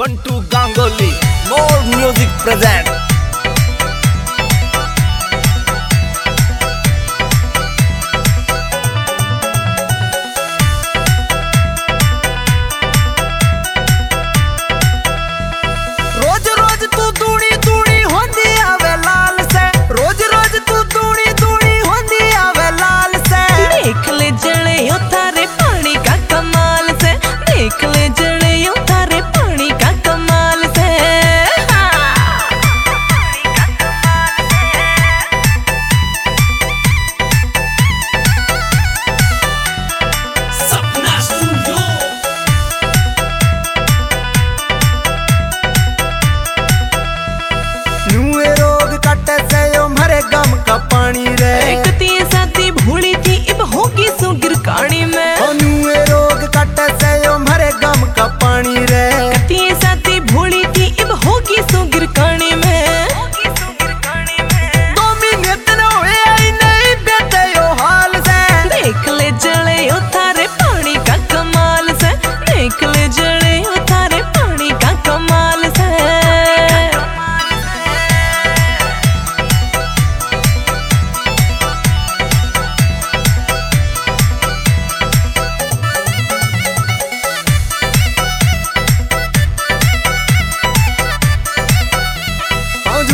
Bantu Gangoli, more music present.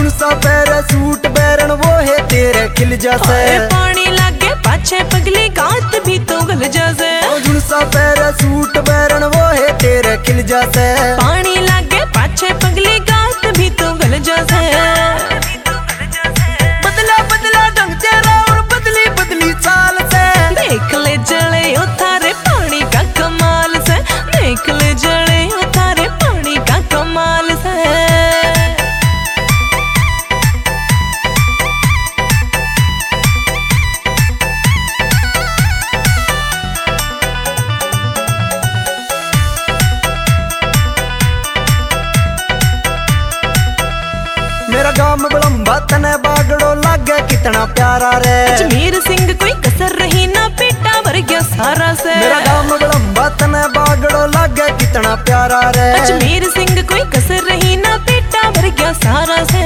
कौन सा पैर, सूट बैरन वो है तेरे खिल जा पानी लागे पाछे पगले गांत भी तो गल जा तेरा गाम बलम्बा तने बागड़ो लागे कितना प्यारा रे अजमेर सिंह कोई कसर रही ना बेटा भर गया सारा से मेरा गाम बलम्बा तने बागड़ो लागे कितना प्यारा रे अजमेर सिंह कोई कसर रही ना बेटा भर गया सारा से